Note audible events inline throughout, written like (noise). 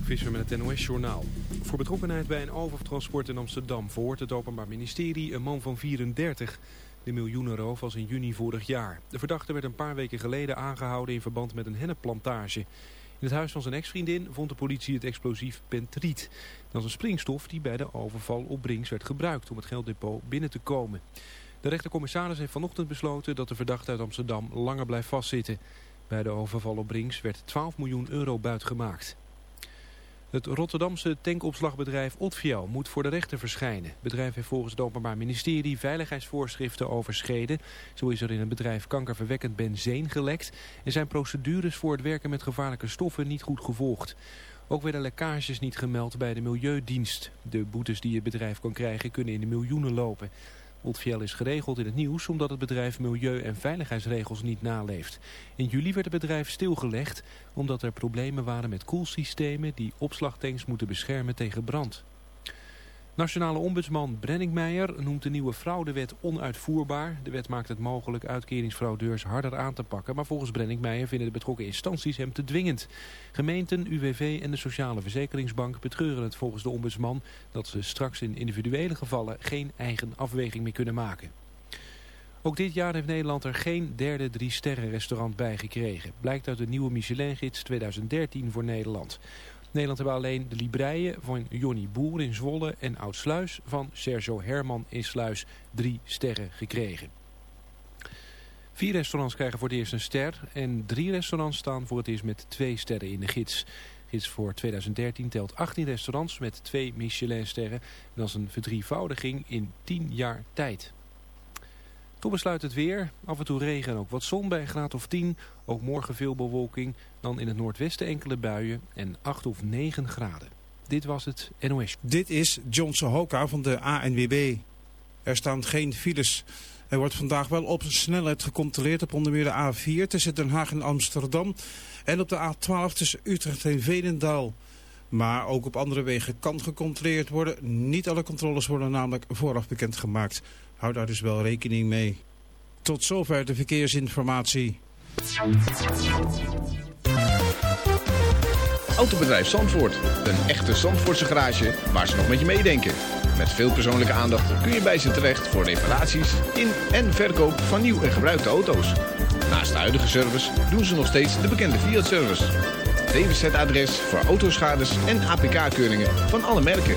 Mark Visser met het NOS-journaal. Voor betrokkenheid bij een overtransport in Amsterdam verhoort het Openbaar Ministerie een man van 34. De miljoenenroof was in juni vorig jaar. De verdachte werd een paar weken geleden aangehouden in verband met een hennepplantage. In het huis van zijn ex-vriendin vond de politie het explosief pentriet. Dat is een springstof die bij de overval op Brinks werd gebruikt om het gelddepot binnen te komen. De rechtercommissaris heeft vanochtend besloten dat de verdachte uit Amsterdam langer blijft vastzitten. Bij de overval op Brinks werd 12 miljoen euro buitgemaakt. Het Rotterdamse tankopslagbedrijf Otfiel moet voor de rechter verschijnen. Het bedrijf heeft volgens het Openbaar Ministerie veiligheidsvoorschriften overschreden. Zo is er in het bedrijf kankerverwekkend benzeen gelekt... en zijn procedures voor het werken met gevaarlijke stoffen niet goed gevolgd. Ook werden lekkages niet gemeld bij de Milieudienst. De boetes die het bedrijf kan krijgen kunnen in de miljoenen lopen. Otfiel is geregeld in het nieuws omdat het bedrijf milieu- en veiligheidsregels niet naleeft. In juli werd het bedrijf stilgelegd omdat er problemen waren met koelsystemen die opslagtanks moeten beschermen tegen brand. Nationale ombudsman Brenningmeijer noemt de nieuwe fraudewet onuitvoerbaar. De wet maakt het mogelijk uitkeringsfraudeurs harder aan te pakken. Maar volgens Brenningmeijer vinden de betrokken instanties hem te dwingend. Gemeenten, UWV en de Sociale Verzekeringsbank betreuren het volgens de ombudsman... dat ze straks in individuele gevallen geen eigen afweging meer kunnen maken. Ook dit jaar heeft Nederland er geen derde drie sterren restaurant bij gekregen. Blijkt uit de nieuwe Michelin-gids 2013 voor Nederland. Nederland hebben alleen de Libreien van Jonny Boer in Zwolle en Oudsluis van Sergio Herman in Sluis drie sterren gekregen. Vier restaurants krijgen voor het eerst een ster en drie restaurants staan voor het eerst met twee sterren in de gids. Gids voor 2013 telt 18 restaurants met twee Michelin-sterren. Dat is een verdrievoudiging in 10 jaar tijd. Toen besluit het weer. Af en toe regen en ook wat zon bij een graad of 10. Ook morgen veel bewolking. Dan in het noordwesten enkele buien en 8 of 9 graden. Dit was het NOS. Dit is John Sohoka van de ANWB. Er staan geen files. Er wordt vandaag wel op snelheid gecontroleerd op onder meer de A4 tussen Den Haag en Amsterdam. En op de A12 tussen Utrecht en Veenendaal. Maar ook op andere wegen kan gecontroleerd worden. Niet alle controles worden namelijk vooraf bekendgemaakt. Hou daar dus wel rekening mee. Tot zover de verkeersinformatie. Autobedrijf Zandvoort. Een echte Zandvoortse garage waar ze nog met je meedenken. Met veel persoonlijke aandacht kun je bij ze terecht voor reparaties in en verkoop van nieuw en gebruikte auto's. Naast de huidige service doen ze nog steeds de bekende Fiat-service. DWZ-adres voor autoschades en APK-keuringen van alle merken.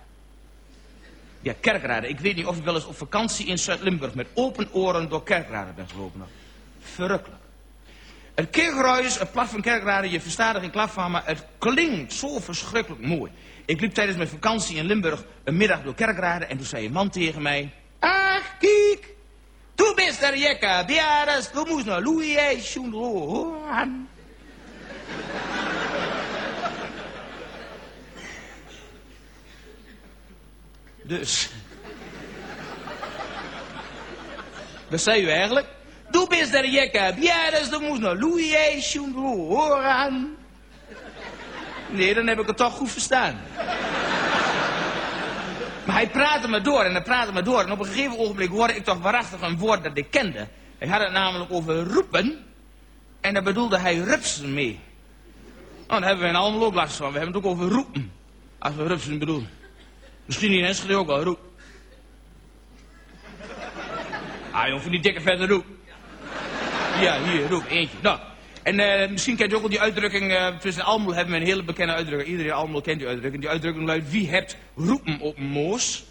Ja, Kerkrade. Ik weet niet of ik wel eens op vakantie in Zuid-Limburg met open oren door Kerkrade ben gelopen. Verrukkelijk. Het kerkruis, het plat van Kerkrade, je verstaat er geen van, maar het klinkt zo verschrikkelijk mooi. Ik liep tijdens mijn vakantie in Limburg een middag door Kerkrade en toen zei een man tegen mij... Ach, kijk, tu bist er jekka, biaras, tu moest naar Louis, hoan. Dus. Wat zei u eigenlijk? Du bist der jekka, biaras, tu moest naar Louis, hoan. Nee, dan heb ik het toch goed verstaan. Maar hij praatte me door en hij praatte me door. En op een gegeven ogenblik hoorde ik toch waarachtig een woord dat ik kende. Hij had het namelijk over roepen. En daar bedoelde hij rupsen mee. Nou, daar hebben we in Almelo ook van. We hebben het ook over roepen. Als we rupsen bedoelen. Misschien in Enschede ook wel, roep. Ah, jongen, van die dikke vette roep. Ja, hier, roep, eentje. Nou, en eh, misschien kent u ook wel die uitdrukking, eh tussen Almelo hebben we een hele bekende uitdrukking. Iedereen Almelo kent die uitdrukking. Die uitdrukking luidt, wie hebt roepen op moos?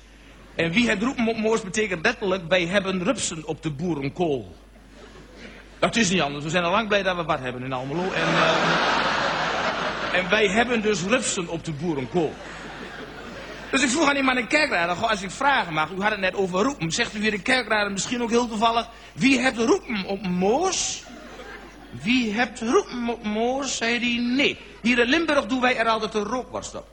En wie hebt roepen op moos betekent letterlijk, wij hebben rupsen op de boerenkool. Dat is niet anders. We zijn al lang blij dat we wat hebben in Almelo. En, eh, en wij hebben dus rupsen op de boerenkool. Dus ik vroeg aan die man in kerkraden, goh, als ik vragen mag, u had het net over roepen. Zegt u weer in kerkraden misschien ook heel toevallig, wie hebt roepen op moos? Wie hebt roepen op moos? Zei hij, nee. Hier in Limburg doen wij er altijd een rookworst op.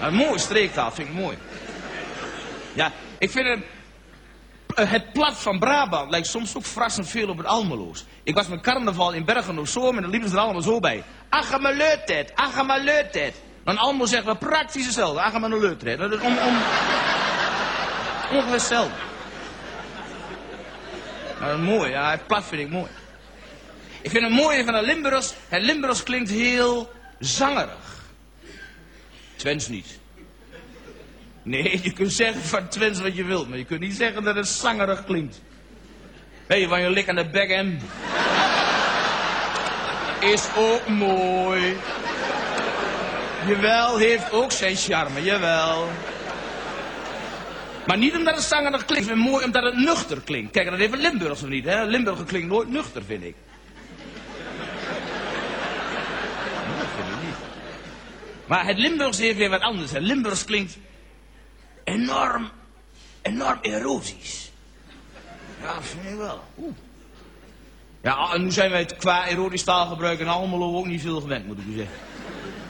Een mooie streektaal, vind ik mooi. Ja, ik vind het... eh, Het plat van Brabant lijkt soms ook verrassend veel op het Almeloos. Ik was met carnaval in Bergen op Zoom en dan liepen ze er allemaal zo bij. Ach, maar leuttijd, ach, maar leuttijd. Dan Almelo zeggen we praktisch hetzelfde. Ach, maar leuttijd. Dat is. Ongeveer hetzelfde. Maar mooi, ja, het plat vind ik mooi. Ik vind het mooie van de Limburgers, het Limburgs klinkt heel zangerig. Twents niet. Nee, je kunt zeggen van Twents wat je wilt, maar je kunt niet zeggen dat het zangerig klinkt. Je, van je lik aan de. Is ook mooi. Jawel, heeft ook zijn charme, jawel. Maar niet omdat het zangerig klinkt, maar mooi omdat het nuchter klinkt. Kijk, dat heeft Limburgers of niet, hè? Limburger klinkt nooit nuchter, vind ik. Maar het Limburgs heeft weer wat anders. Het Limburgs klinkt enorm, enorm erotisch. Ja, vind ik wel. Oeh. Ja, en nu zijn wij het qua erotisch taalgebruik in Almelo ook niet veel gewend, moet ik u zeggen.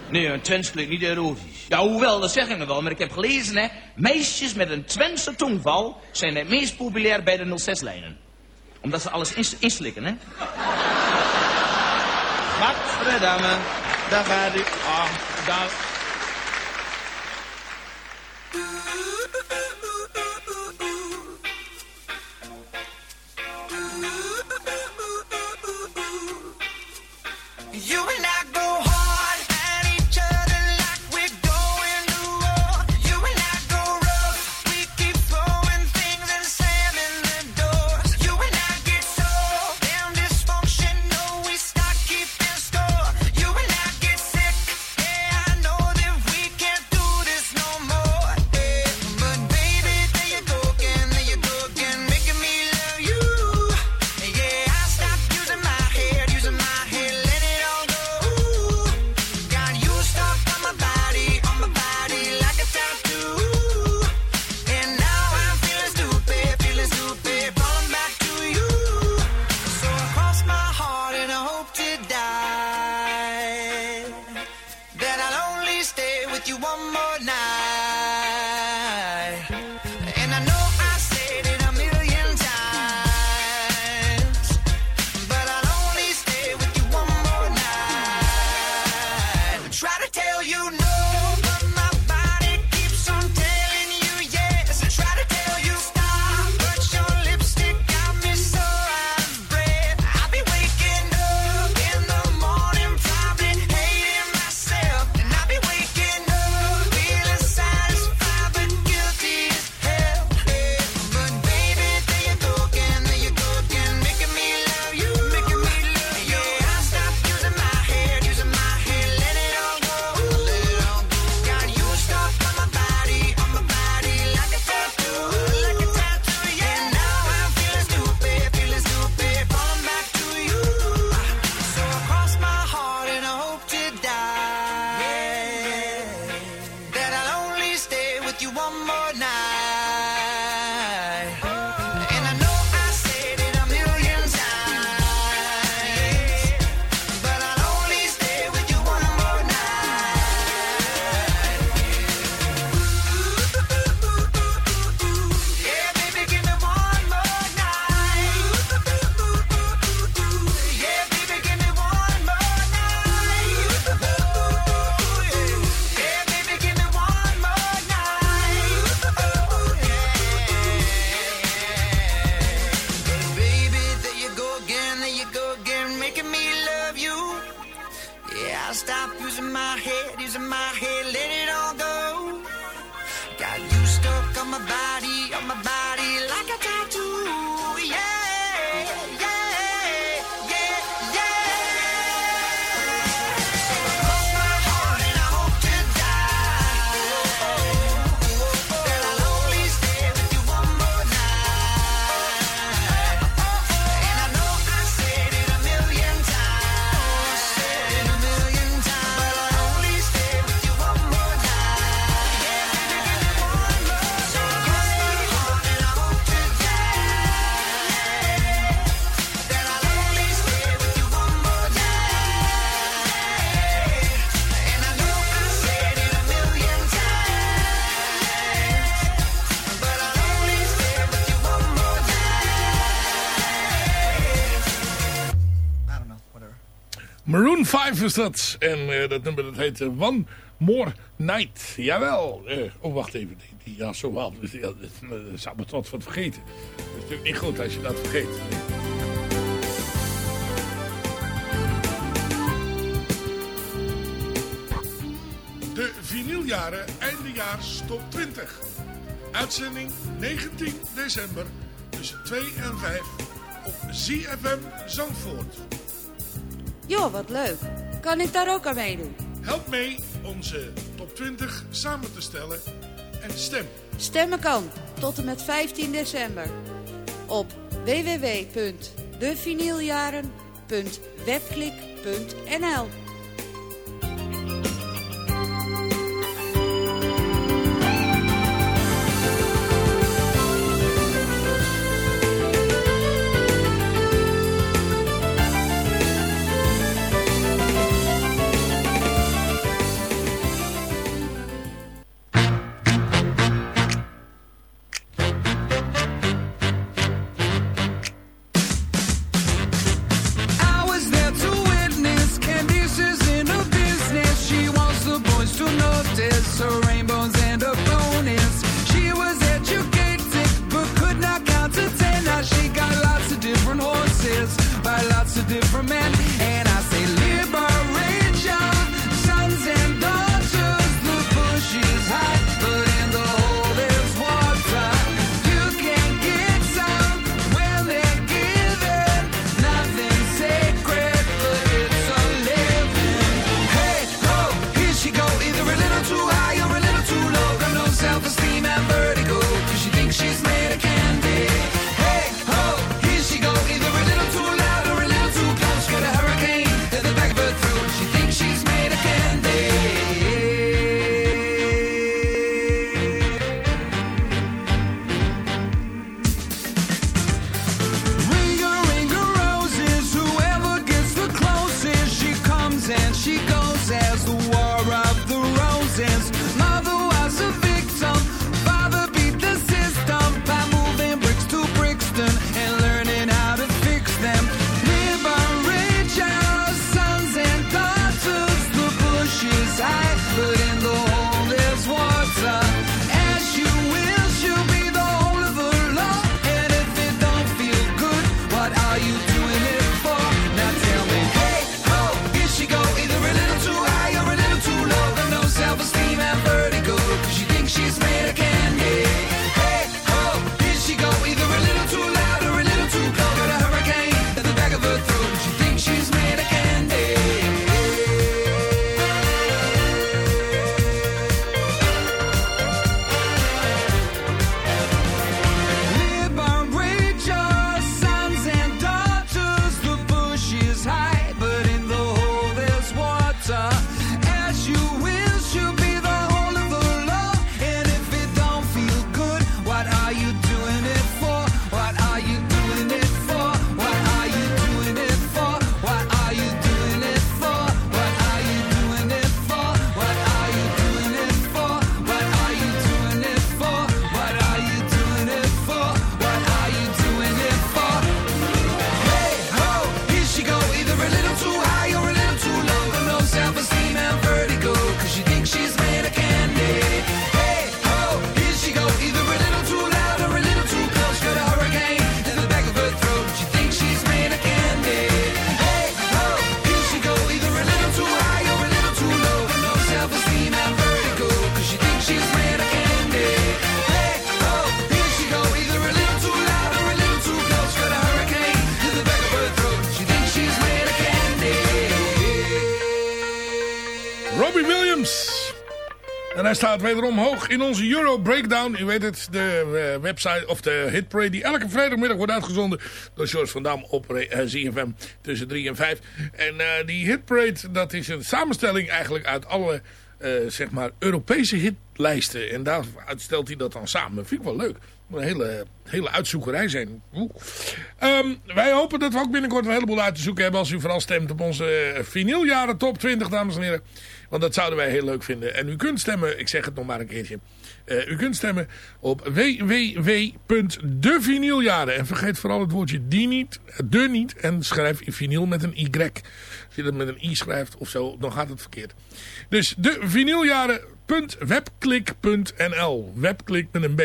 Nee, een Twents klinkt niet erotisch. Ja, hoewel, dat zeg ik nog wel, maar ik heb gelezen, hè. Meisjes met een Twentse tongval zijn het meest populair bij de 06-lijnen. Omdat ze alles ins inslikken, hè. Gadverdamme, daar gaat u. Ah, daar... was dat. En uh, dat nummer dat heet eh, One More Night. Jawel. Uh, oh, wacht even. Die, die, ja, zo wel. Dus, ja, zou me trots wat vergeten. Dat is natuurlijk niet goed als je dat vergeet. De vinyljaren eindejaars top 20. Uitzending 19 december tussen 2 en 5 op ZFM Zandvoort. Joh, wat leuk. Kan ik daar ook aan meedoen? Help mee onze top 20 samen te stellen en stem. Stemmen kan tot en met 15 december op www.devinieljaren.webklik.nl wederom hoog in onze Euro Breakdown. U weet het, de eh, website of de hitparade die elke vrijdagmiddag wordt uitgezonden door George van Dam op uh, ZFM tussen 3 en 5. En uh, die hitparade, dat is een samenstelling eigenlijk uit alle zeg maar Europese hitlijsten. En daar stelt hij dat dan samen. Vind ik wel leuk. Een hele, hele uitzoekerij zijn. Um, wij hopen dat we ook binnenkort een heleboel uit te zoeken hebben... als u vooral stemt op onze vinyljaren top 20, dames en heren. Want dat zouden wij heel leuk vinden. En u kunt stemmen, ik zeg het nog maar een keertje... Uh, u kunt stemmen op www.devinyljaren. En vergeet vooral het woordje die niet, de niet. En schrijf vinyl met een y. Als je dat met een i schrijft of zo, dan gaat het verkeerd. Dus de vinyljaren.webklik.nl. Webklik met een b.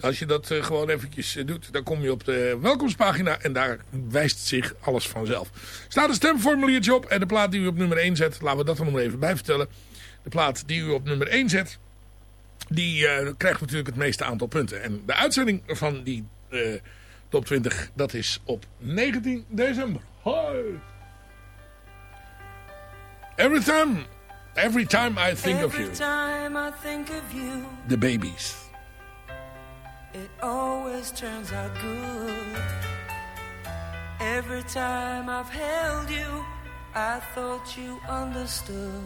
Als je dat uh, gewoon eventjes uh, doet, dan kom je op de welkomstpagina en daar wijst zich alles vanzelf. Staat een stemformuliertje op en de plaat die u op nummer 1 zet, laten we dat er nog even bij vertellen. De plaat die u op nummer 1 zet, die uh, krijgt natuurlijk het meeste aantal punten. En de uitzending van die top 20, dat is op 19 december. Hoi! Every time, every time I think of you. Every time I think of you. The babies. It always turns out good. Every time I've held you, I thought you understood.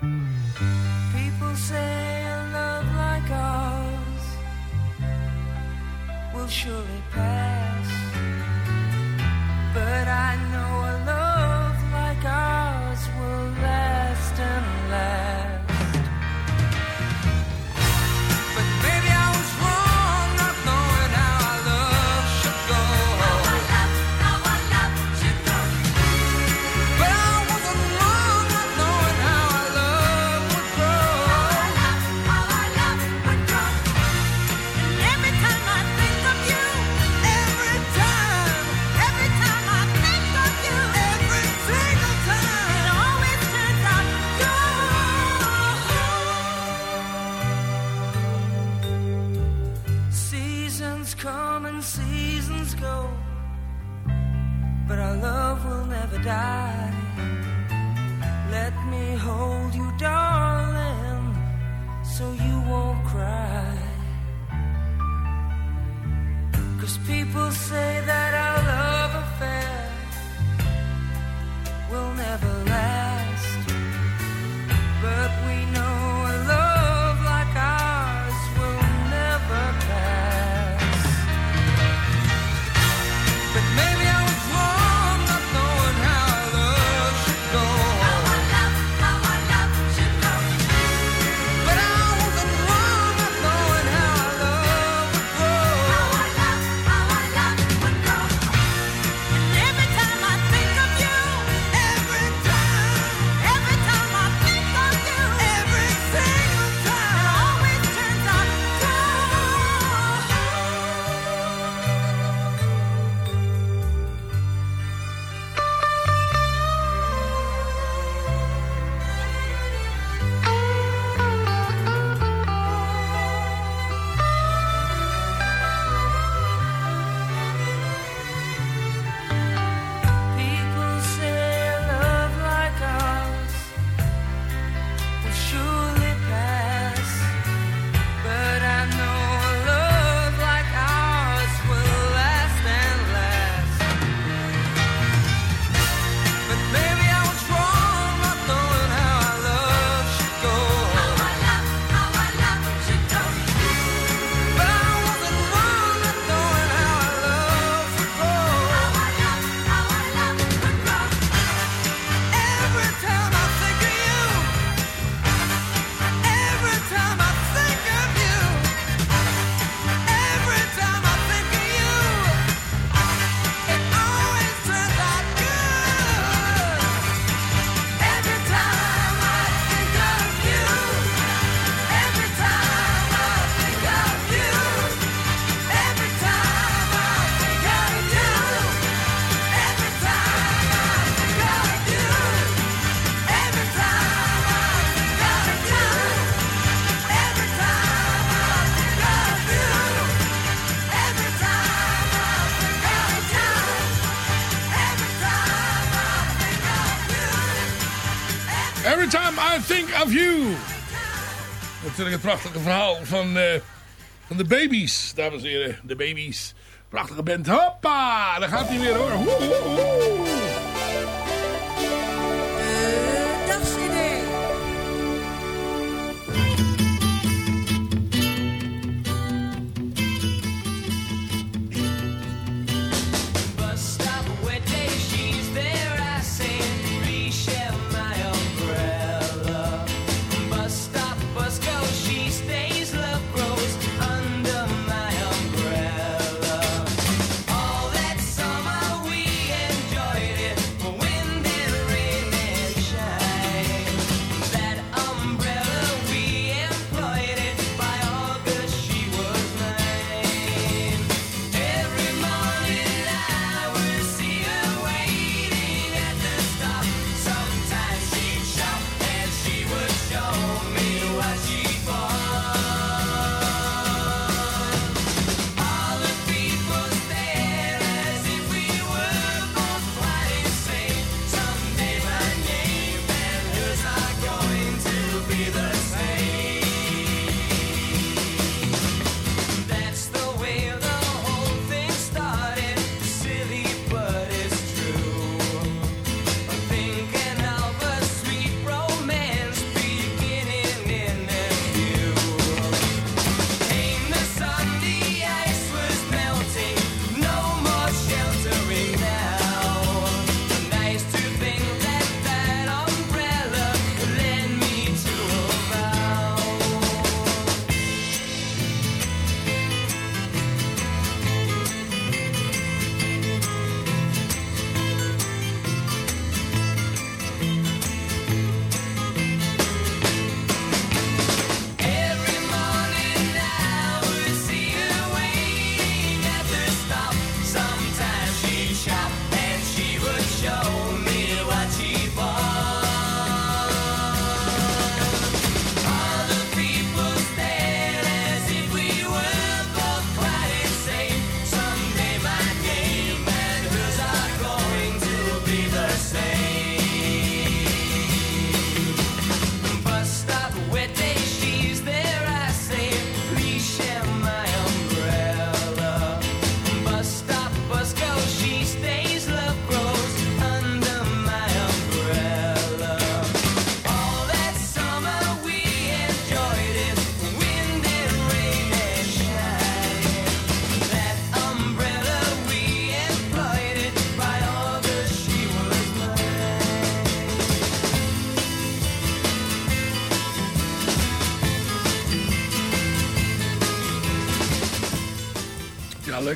People say a love like ours will surely pass. Of you. Natuurlijk het prachtige verhaal van, eh, van de baby's, dames en heren. De baby's. Prachtige band. Hoppa, daar gaat hij weer hoor.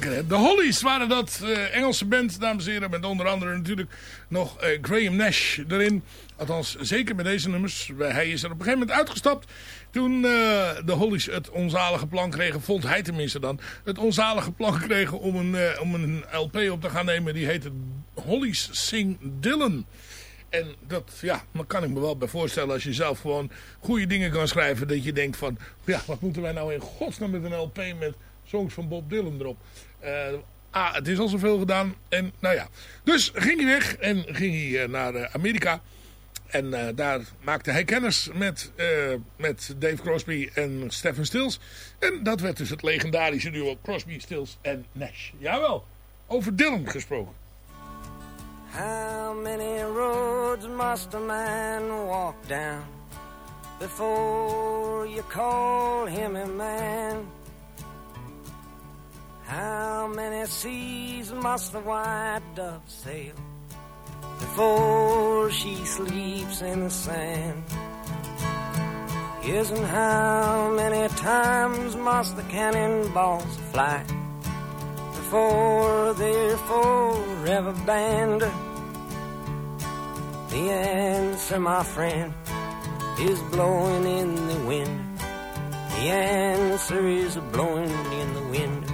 De Hollies waren dat eh, Engelse band, dames en heren. Met onder andere natuurlijk nog eh, Graham Nash erin. Althans, zeker met deze nummers. Hij is er op een gegeven moment uitgestapt. Toen eh, de Hollies het onzalige plan kregen, vond hij tenminste dan, het onzalige plan kregen om een, om een LP op te gaan nemen. Die heette Hollies Sing Dylan. En dat, ja, dat kan ik me wel bij voorstellen als je zelf gewoon goede dingen kan schrijven. Dat je denkt van, ja, wat moeten wij nou in godsnaam met een LP met songs van Bob Dylan erop. Eh, ah, het is al zoveel gedaan. En nou ja, dus ging hij weg en ging hij eh, naar eh, Amerika. En daar maakte hij kennis met, met Dave Crosby en Stephen Stills. En dat werd dus het legendarische duo Crosby, Stills en Nash. Jawel, over Dylan gesproken. How many roads must a man walk down before you call him a man? How many seas must the white dove sail before she sleeps in the sand? Yes, and how many times must the cannonballs fly before they're forever banned? The answer, my friend, is blowing in the wind. The answer is blowing in the wind.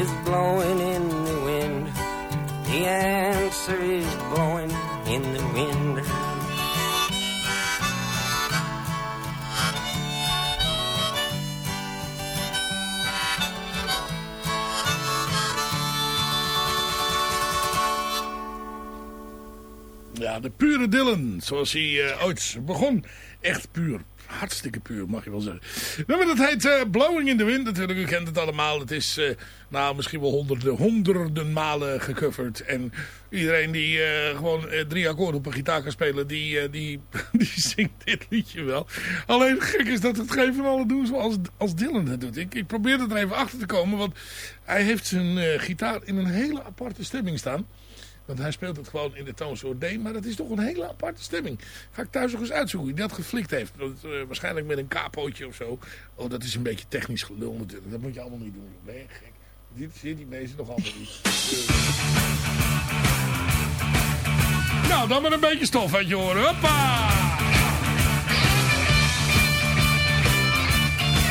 is blowing in the wind. The answer is blowing in the wind. Ja, de pure Dylan, zoals hij eh, ooit begon. Echt puur. Hartstikke puur, mag je wel zeggen. Nummer dat heet eh, Blowing in the Wind natuurlijk. U kent het allemaal. Het is eh, nou, misschien wel honderden, honderden malen gecoverd. En iedereen die eh, gewoon drie akkoorden op een gitaar kan spelen, die, die, (laughs) die zingt dit liedje wel. Alleen gek is dat het geen van alle doen zoals als Dylan het doet. Ik, ik probeer er even achter te komen, want hij heeft zijn gitaar in een hele aparte stemming staan. Want hij speelt het gewoon in de toonsoort D. Maar dat is toch een hele aparte stemming. Ga ik thuis nog eens uitzoeken wie dat geflikt heeft. Dat, eh, waarschijnlijk met een kapootje of zo. Oh, dat is een beetje technisch gelul natuurlijk. Dat moet je allemaal niet doen. Nee, gek. Dit zit die deze nog altijd niet. Eh. Nou, dan maar een beetje stof uit je horen. Hoppa!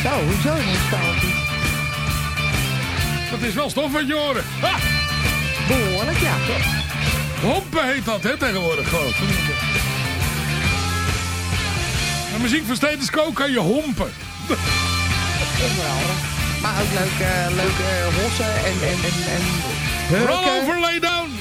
Zo, hoezo niet stof? Dat is wel stof uit je horen. Ha! Behoorlijk, ja, toch? Hompen heet dat, hè, tegenwoordig gewoon. De muziek van Stethoscope kan je hompen. Maar ook leuke, leuke hossen en, en, en, en. Roll over, lay down.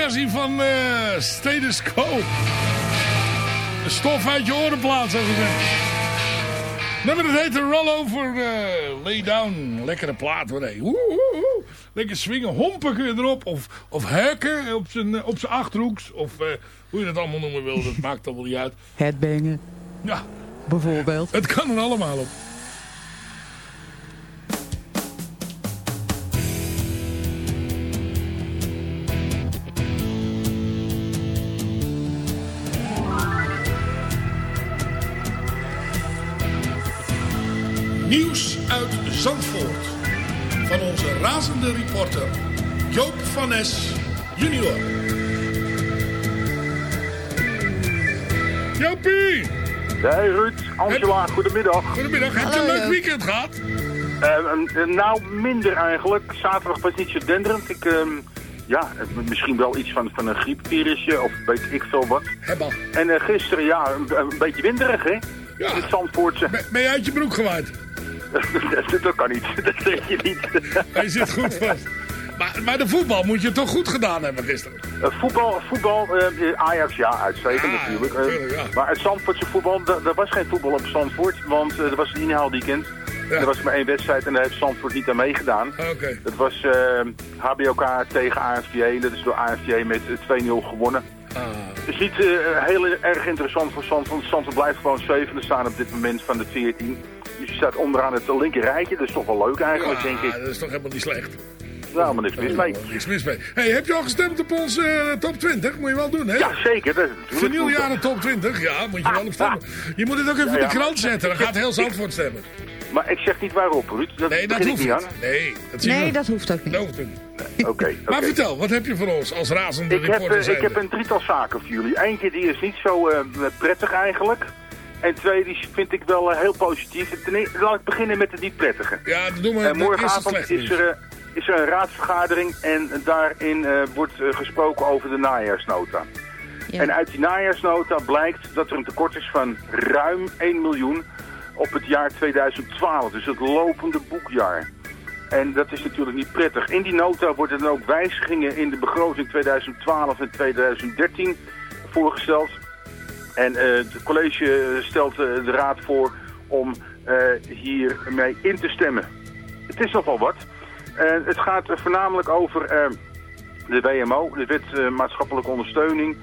Versie van eh, Status Quo. De stof uit je ik zeggen. Nummer dat heet Roll Over eh, Lay Down. Lekkere plaat hoor. Hey. Woe. Lekker swingen, hompen kun je erop. Of, of herken op zijn, eh, op zijn achterhoeks. Of eh, hoe je dat allemaal noemen wil. Dat (laughs) maakt allemaal niet uit. Headbangen. Ja. Bijvoorbeeld. Het kan er allemaal op. uit Zandvoort. Van onze razende reporter Joop van Nes junior. Jopie! Hey Ruud, Angela, goedemiddag. Goedemiddag, heb je een leuk weekend gehad? Eh, nou, minder eigenlijk. Zaterdag was niet zo denderend. Ik, ehm, ja, misschien wel iets van, van een griepvirusje of weet ik veel wat. Hebba. En eh, gisteren, ja, een, een beetje winderig, hè? Ja. In het Zandvoortse. Ben je uit je broek gewaaid? Dat, (laughs) dat kan niet, (laughs) dat zeg je niet. Hij zit goed vast. Maar, maar de voetbal moet je toch goed gedaan hebben gisteren? Eh, voetbal, voetbal eh, Ajax, ja, uitstekend Ja, natuurlijk. Eh, ja. Maar het Zandvoortse voetbal, er was geen voetbal op Zandvoort, want eh, er was een inhaalweekend. Er was maar één wedstrijd en daar heeft Zandvoort niet aan meegedaan. Oké. Het was eh, HBOK tegen AFJ en dat is door AFJ met eh, 2-0 gewonnen. Ah. Het is niet eh, heel erg interessant voor Zandvoort. Zandvoort blijft gewoon zevende staan op dit moment van de 14. Dus je staat onderaan het linker rijtje. Dat is toch wel leuk eigenlijk, denk ik. dat is toch helemaal niet slecht. Nou, maar niks mis mee. Niks mis mee. Hey, heb je al gestemd op onze eh, top 20? Moet je wel doen, hè? Ja, zeker. Dat, Vinyljaren top 20, ja, moet je wel op stemmen. Je moet het ook even Ja, in de krant zetten, dan gaat heel Zandvoort stemmen. Maar ik zeg niet waarop, Ruud. Dat Nee, dat hoeft niet aan. Nee, dat Nee, we. dat hoeft ook niet. Dat hoeft ook niet. Oké, Maar vertel, wat heb je voor ons als razende Ik heb, reporter eh, ik heb een drietal zaken voor jullie. Eentje die is niet zo eh, prettig eigenlijk. En twee die vind ik wel eh, heel positief. Ten eerste, laat ik beginnen met de niet prettige. Ja. Eh, dat is morgenavond het slechte is nieuws. er, eh, is er een raadsvergadering en daarin eh, wordt eh, gesproken over de najaarsnota. Ja. En uit die najaarsnota blijkt dat er een tekort is van ruim 1 miljoen op het jaar 2012. Dus het lopende boekjaar. En dat is natuurlijk niet prettig. In die nota worden dan ook wijzigingen in de begroting 2012 en 2013 voorgesteld. En eh, het college stelt eh, de raad voor om eh, hiermee in te stemmen. Het is nogal wat. Het gaat voornamelijk over de WMO, de Wet Maatschappelijke Ondersteuning.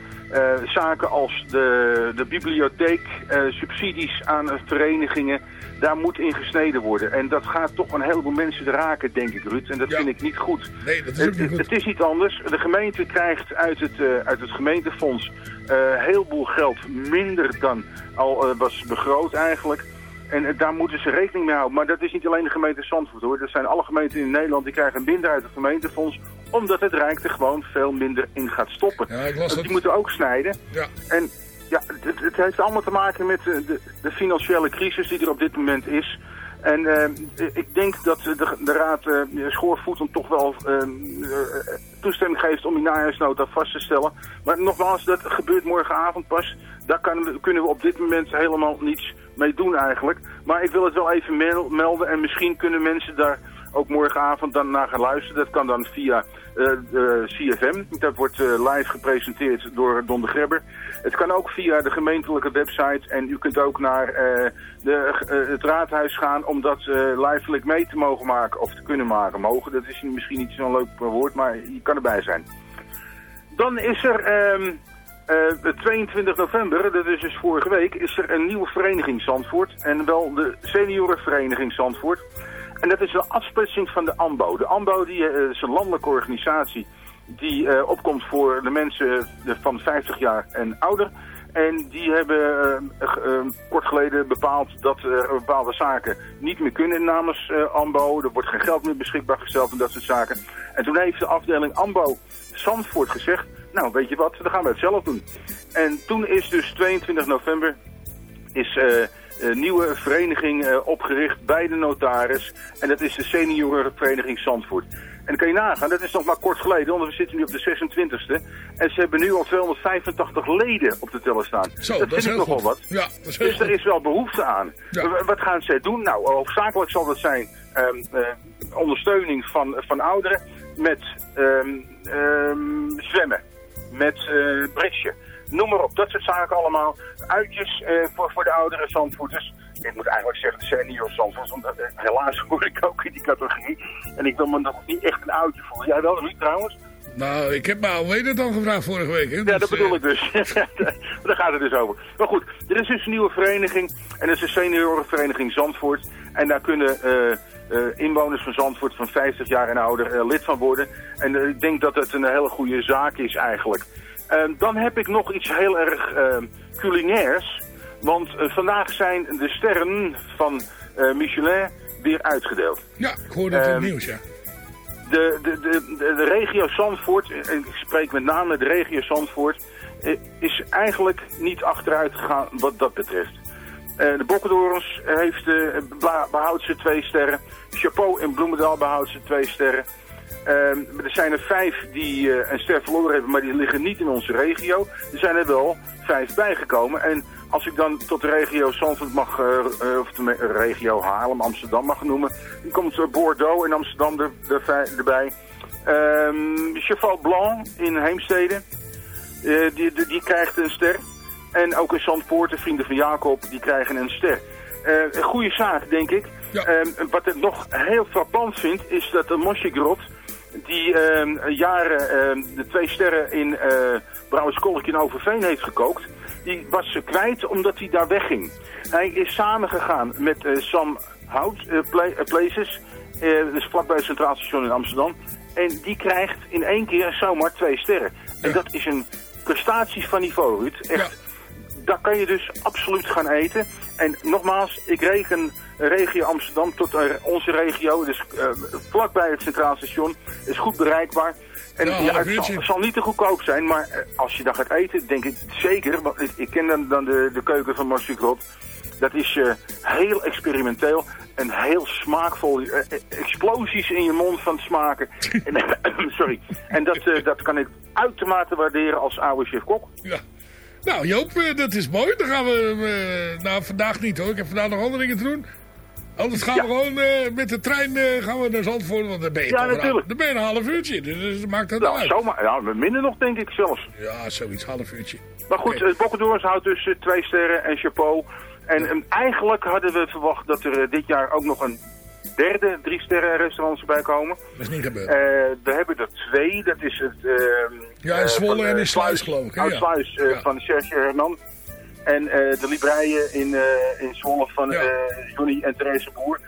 Zaken als de, de bibliotheek, subsidies aan verenigingen, daar moet in gesneden worden. En dat gaat toch een heleboel mensen raken, denk ik, Ruud. En dat vind ik niet goed. Nee, dat is Het, niet goed. het is niet anders. De gemeente krijgt uit het, eh, uit het gemeentefonds eh heel veel geld minder dan al eh, was begroot eigenlijk. En daar moeten ze rekening mee houden. Maar dat is niet alleen de gemeente Zandvoort hoor. Dat zijn alle gemeenten in Nederland die krijgen minder uit het gemeentefonds. Omdat het Rijk er gewoon veel minder in gaat stoppen. Ja, ik las dat. die moeten ook snijden. Ja. En ja, het, het heeft allemaal te maken met de, de, de financiële crisis die er op dit moment is. En eh, ik denk dat de, de raad uh, schoorvoetend toch wel eh, eh, toestemming geeft om die najaarsnota vast te stellen. Maar nogmaals, dat gebeurt morgenavond pas. Daar kunnen we op dit moment helemaal niets mee doen eigenlijk. Maar ik wil het wel even mel- melden en misschien kunnen mensen daar ook morgenavond dan naar gaan luisteren. Dat kan dan via eh, eh, CFM. Dat wordt eh, live gepresenteerd door Don de Grebber. Het kan ook via de gemeentelijke website. En u kunt ook naar eh, de, eh, het raadhuis gaan om dat eh lijfelijk mee te mogen maken. Of te kunnen maken. Mogen, dat is misschien niet zo'n leuk woord, maar je kan erbij zijn. Dan is er... ehm eh, de 22 november, dat is dus vorige week, is er een nieuwe vereniging Zandvoort. En wel de seniorenvereniging Zandvoort. En dat is de afsplitsing van de AMBO. De AMBO die, eh, is een landelijke organisatie die eh, opkomt voor de mensen eh, van 50 jaar en ouder. En die hebben eh, kort geleden bepaald dat bepaalde zaken niet meer kunnen namens AMBO. Er wordt geen geld meer beschikbaar gesteld en dat soort zaken. En toen heeft de afdeling AMBO Zandvoort gezegd, nou weet je wat, dan gaan we het zelf doen. En toen is dus 22 november is een nieuwe vereniging eh, opgericht bij de notaris. En dat is de seniorenvereniging Zandvoort. En dan kan je nagaan, dat is nog maar kort geleden, want we zitten nu op de 26e. En ze hebben nu al 285 leden op de teller staan. Zo, dat dat is vind ik nogal wat. Ja, dat is heel Dus er goed. is wel behoefte aan. Wat gaan zij doen? Nou, hoofdzakelijk zal dat zijn ehm, eh, ondersteuning van, van ouderen met ehm, ehm, zwemmen, met eh bridge. Noem maar op, dat soort zaken allemaal. Uitjes eh, voor, voor de oudere Zandvoorters. Ik moet eigenlijk zeggen de senior Zandvoorters, want eh, helaas (laughs) hoor ik ook in die categorie. En ik wil me nog niet echt een oudje voelen. Jij wel, Ruud, trouwens? Nou, ik heb me al weet het al gevraagd vorige week. Hè? Ja, Dus, dat bedoel eh, ik dus. (laughs) Daar gaat het dus over. Maar goed, er is dus een nieuwe vereniging. En dat is de seniorenvereniging Zandvoort. En daar kunnen inwoners van Zandvoort van 50 jaar en ouder lid van worden. En ik denk dat het een hele goede zaak is eigenlijk. Ehm, dan heb ik nog iets heel erg ehm, culinairs. Want eh, vandaag zijn de sterren van eh, Michelin weer uitgedeeld. Ja, ik hoorde het in het Ehm, nieuws, ja. De, de, de, de, de regio Zandvoort, en ik spreek met name de regio Zandvoort, eh, is eigenlijk niet achteruit gegaan wat dat betreft. Eh, de Bokkendorens heeft, eh, behoudt ze twee sterren. Chapeau in Bloemendaal behoudt ze twee sterren. Ehm, er zijn er vijf die eh, een ster verloren hebben, maar die liggen niet in onze regio. Er zijn er wel vijf bijgekomen. En als ik dan tot de regio Zandvoort mag, eh, eh, of de regio Haarlem, Amsterdam mag noemen, dan komt Bordeaux in Amsterdam er, er erbij. Ehm Cheval Blanc in Heemstede, die, die, die krijgt een ster. En ook in Zandpoort, de vrienden van Jacob, die krijgen een ster. Een goede zaak, denk ik. Ehm, wat ik nog heel frappant vind, is dat de Moschegrot, die ehm, jaren ehm, de twee sterren in eh Brouwerskolk in Overveen heeft gekookt, die was ze kwijt omdat hij daar wegging. Hij is samengegaan met eh, Sam Hout eh, Pla- Places, dus vlakbij het Centraal Station in Amsterdam. En die krijgt in één keer zomaar twee sterren. En dat is een prestatie van niveau, Ruud. Echt. Daar kan je dus absoluut gaan eten. En nogmaals, ik reken regio Amsterdam tot eh, onze regio. Dus eh, vlakbij het Centraal Station. Is goed bereikbaar. En Ja, ja, het zal, niet te goedkoop zijn, maar eh, als je dan gaat eten, denk ik zeker. Want ik, ik ken dan, dan de, de keuken van Marcel Grot. Dat is heel experimenteel en heel smaakvol. Explosies in je mond van het smaken. (laughs) en, (coughs) sorry. En dat, dat kan ik uitermate waarderen als oude chef-kok. Ja. Nou Joop, eh, dat is mooi. Dan gaan we, eh, nou vandaag niet hoor. Ik heb vandaag nog andere dingen te doen. Anders gaan we gewoon eh, met de trein gaan we naar Zandvoort. Want dan ben je, Ja, natuurlijk. dan ben je een half uurtje. Dus, dus dat maakt het Ja, wel uit. zomaar, ja, minder nog denk ik zelfs. Ja, zoiets, half uurtje. Maar goed, Oké. okay. Bokkendoors houdt dus twee sterren en chapeau. En ehm, eigenlijk hadden we verwacht dat er dit jaar ook nog een derde drie sterren restaurants erbij komen. Dat is niet gebeurd. We hebben er twee. Dat is het... Ja, in eh, Zwolle van, en eh, in Sluis, geloof ik? Ja. Oud-Sluis eh, van Sergio Hernan. En eh, de Libreien in, eh, in Zwolle van eh Johnny en Therese Boer.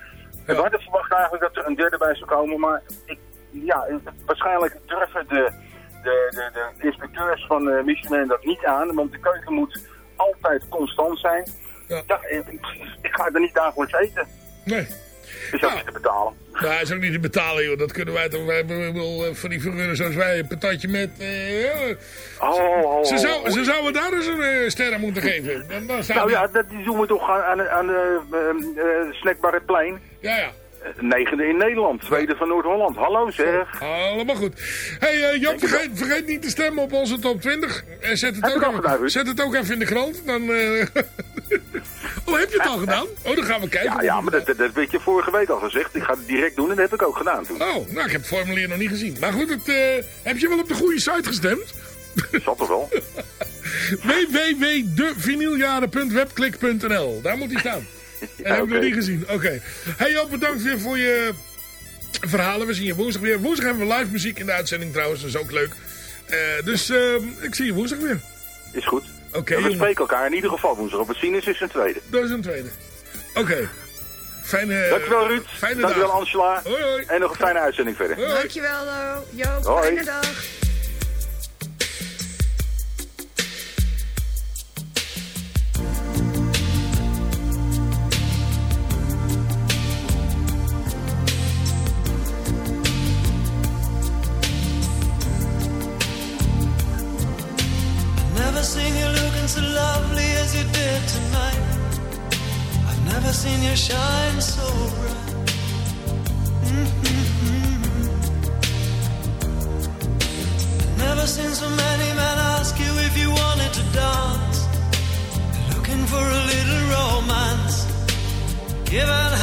We hadden verwacht eigenlijk dat er een derde bij zou komen. Maar ik, ja, waarschijnlijk durven de, de, de, de inspecteurs van eh Michelin dat niet aan. Want de keuken moet altijd constant zijn. Ja. ik, ik ga er niet dagelijks eten. Nee. Is ook niet te betalen. Ja, is ook niet te betalen, joh. Dat kunnen wij toch. Wij hebben eh, van die figuren zoals wij een patatje met. ja. Oh, oh, ze, zou, ze zouden daar eens een eh, sterren moeten geven. Dan, dan Nou die- ja, dat die doen we toch aan, aan, aan de uh, snackbar het plein. Ja, ja. Negende in Nederland, tweede van Noord-Holland. Hallo zeg. Allemaal goed. hey, Joop, vergeet, vergeet niet te stemmen op onze top 20. En zet het, Heb ook, even- zet het ook even in de krant. Dan, (laughs) oh, heb je het al gedaan? Oh, dan gaan we kijken. Ja, ja maar dat, dat, dat weet je vorige week al gezegd. Ik ga het direct doen en dat heb ik ook gedaan toen. Oh, nou, ik heb het formulier nog niet gezien. Maar goed, het, eh, heb je wel op de goede site gestemd? Zat toch wel? (laughs) www.devinyljaren.webklik.nl Daar moet hij staan. (laughs) En heb ik nog niet gezien. Oké. Hey Joop, bedankt weer voor je verhalen. We zien je woensdag weer. Woensdag hebben we live muziek in de uitzending trouwens. Dat is ook leuk. Eh, dus eh, ik zie je woensdag weer. Is goed. Oké, we jongen. spreken elkaar in ieder geval woensdag. Op het zien is een tweede. Dat is een tweede. Oké. Fijne Dankjewel Ruud. Fijne Dankjewel dag. Angela. Hoi, hoi. En nog een fijne uitzending verder. Dankjewel, eh, Joop. Hoi. Fijne dag. seen you shine so bright. Mm-hmm. Never seen so many men ask you if you wanted to dance. Looking for a little romance. Give it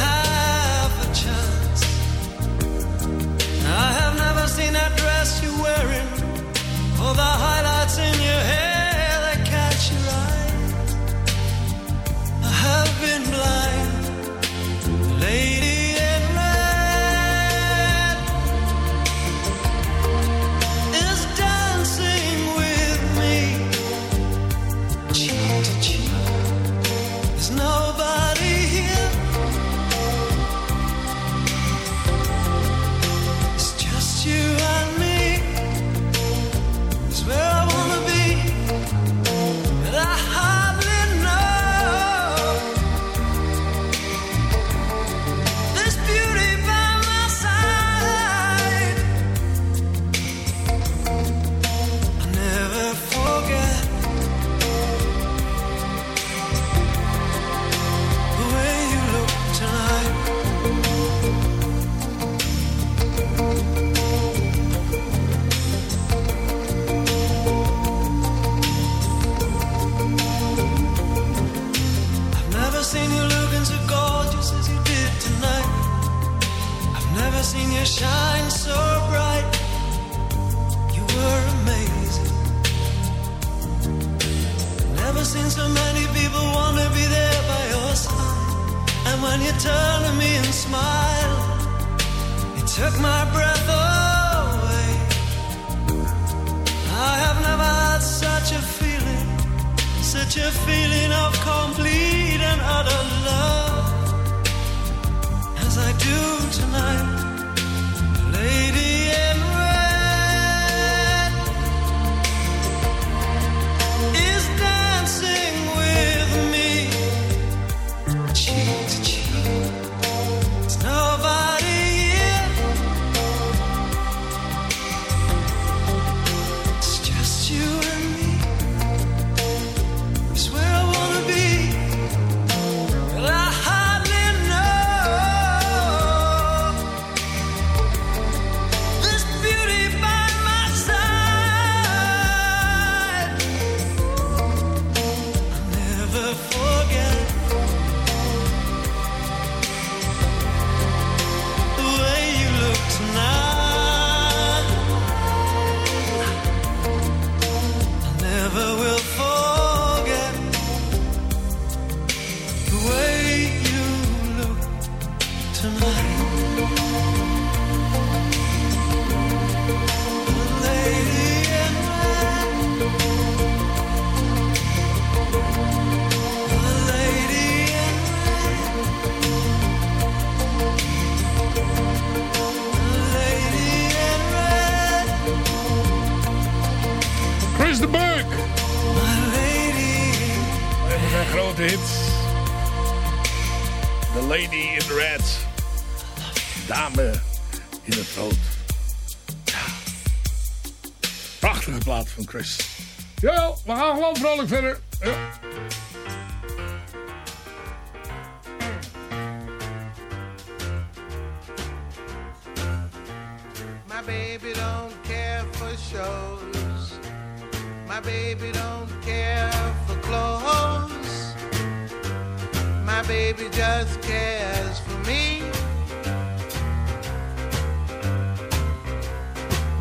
my baby just cares for me.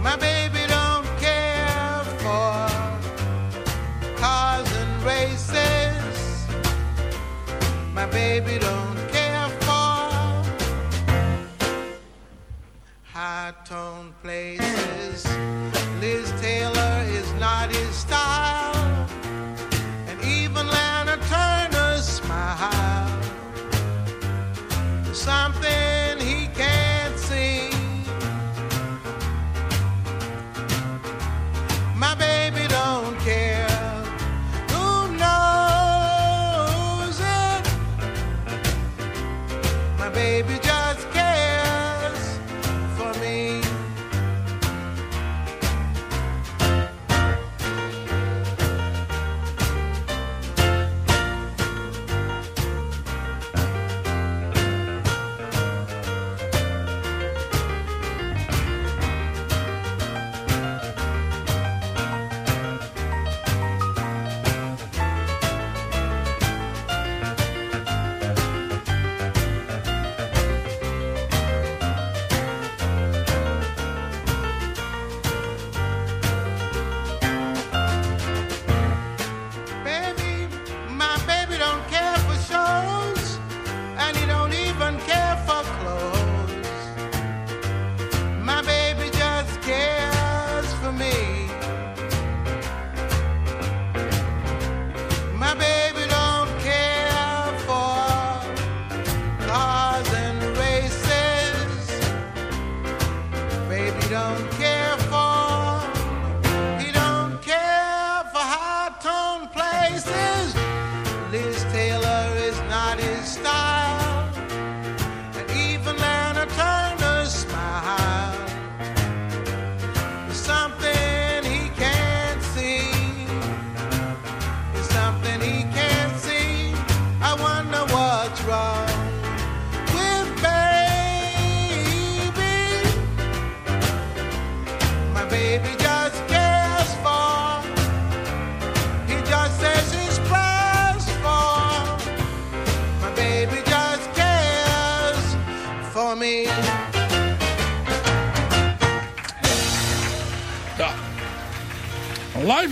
My baby don't care for cars and races. My baby don't.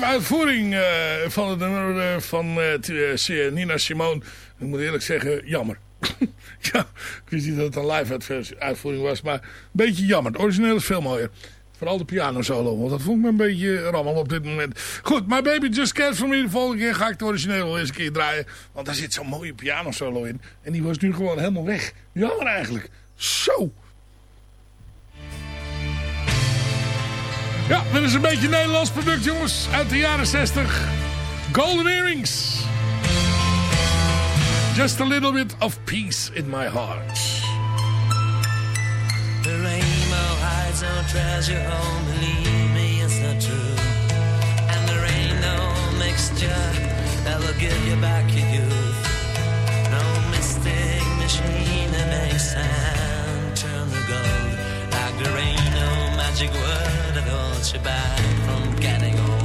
Uitvoering eh, van het nummer eh, van eh, Nina Simone. Ik moet eerlijk zeggen, jammer. (laughs) ja, ik wist niet dat het een live uitvoering was, maar een beetje jammer. Het origineel is veel mooier. Vooral de piano solo, want dat vond me een beetje rammel op dit moment. Goed, maar Baby Just Cares For Me, de volgende keer ga ik het origineel wel eens een keer draaien. Want daar zit zo'n mooie piano solo in. En die was nu gewoon helemaal weg. Jammer eigenlijk. Zo. Ja, dit is een beetje een Nederlands product, jongens. Uit de jaren 60. Golden Earrings. Just a little bit of peace in my heart. The rainbow hides treasure home, believe me, it's not true. And no mixture that will give you back your youth. No mystic machine that makes sand turn gold. Like no magic word that holds you back from getting old.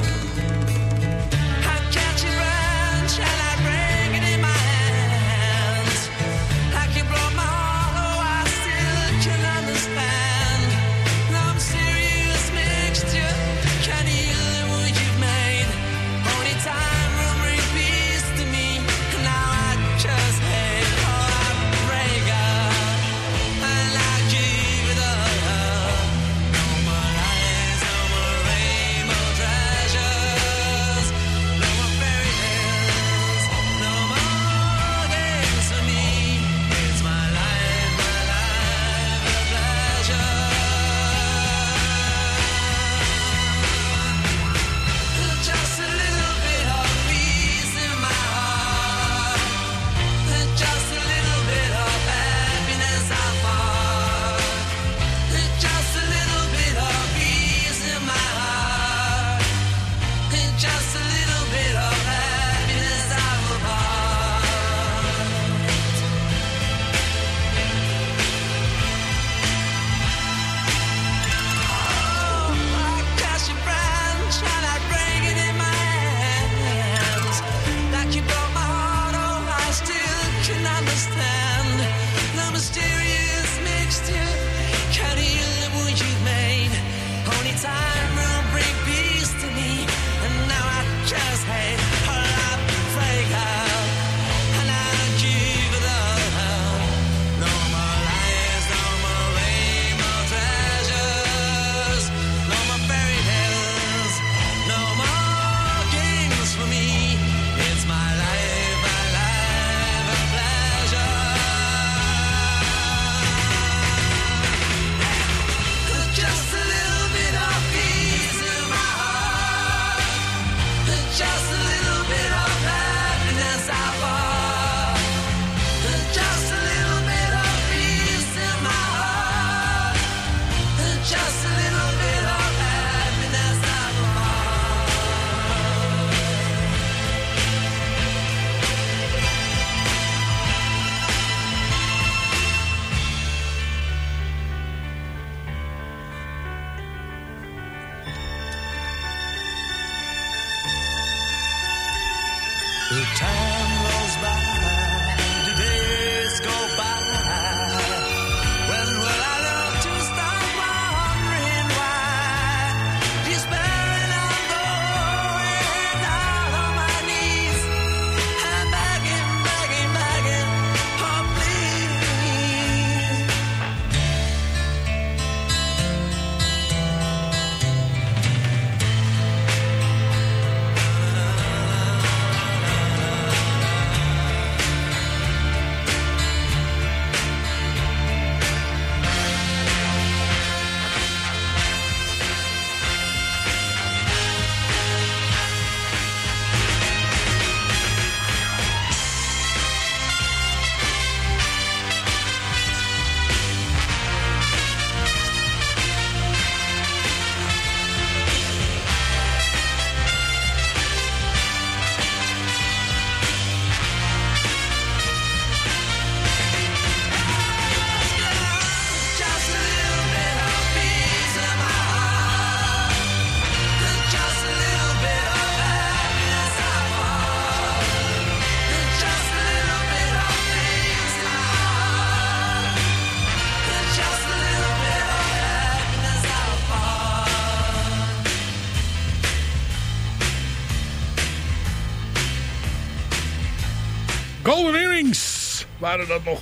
Waren dat nog.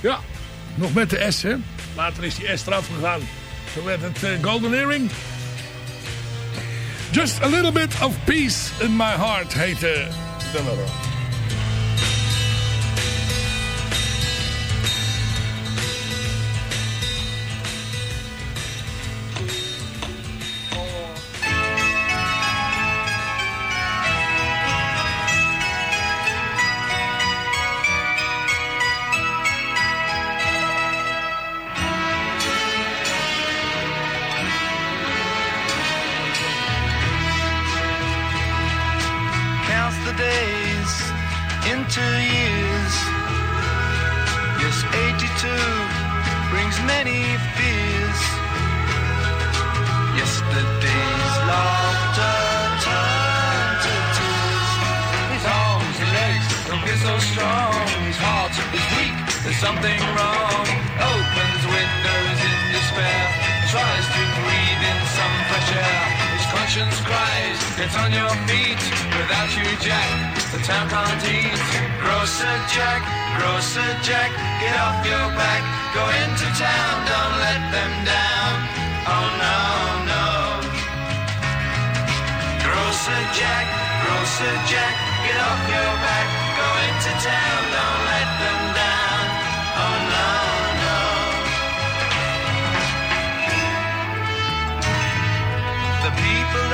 Ja, nog met de S, hè. Later is die S eraf gegaan. Zo werd het eh, Golden Earring. Just a little bit of peace in my heart heette de nummer.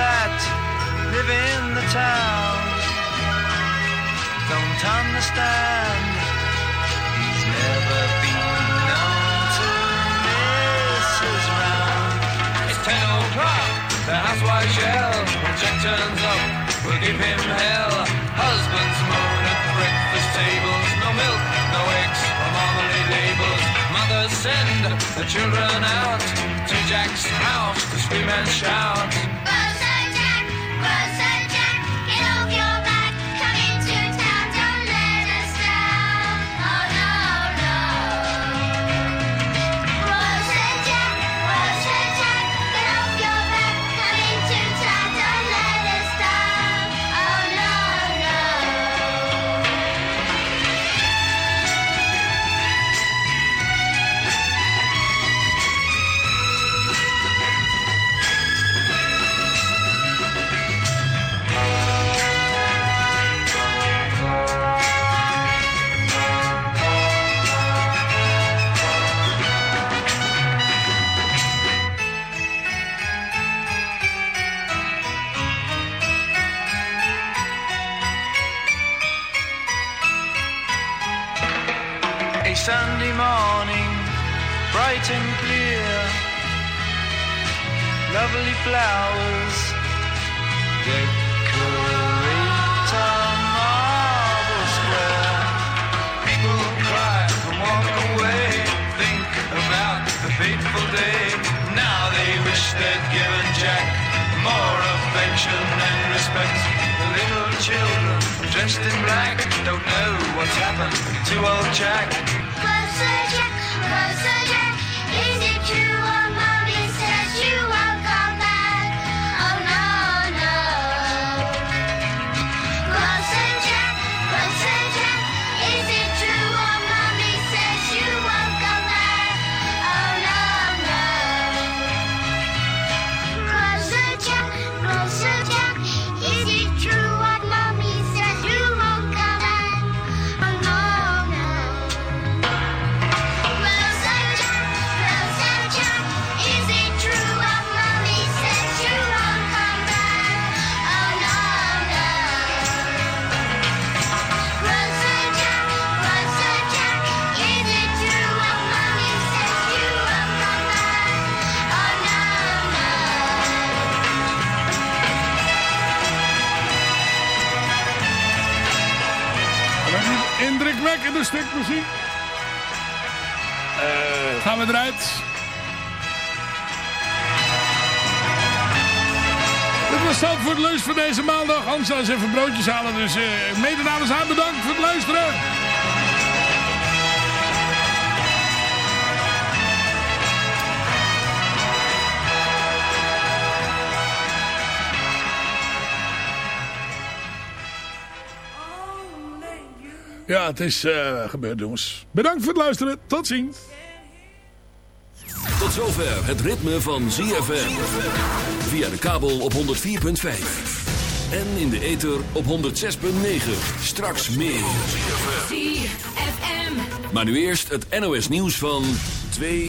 That live in the town don't understand. He's never been known to miss round. It's ten o'clock, the housewife shell. When Jack turns up, we'll give him hell. Husbands moan at breakfast tables. No milk, no eggs, or marmalade labels. Mothers send the children out to Jack's house to scream and shout. Dressed in black don't know what's happened to old Jack. We indrukwekkende stuk muziek. Eh, gaan we eruit. Dit was het voor het leus van deze maandag. Hans zal eens even broodjes halen. Dus eh mede namens haar bedankt voor het luisteren. Ja, het is eh, gebeurd jongens. Bedankt voor het luisteren. Tot ziens. Tot zover het ritme van ZFM. Via de kabel op 104.5. En in de ether op 106.9. Straks meer. ZFM. Maar nu eerst het NOS nieuws van 2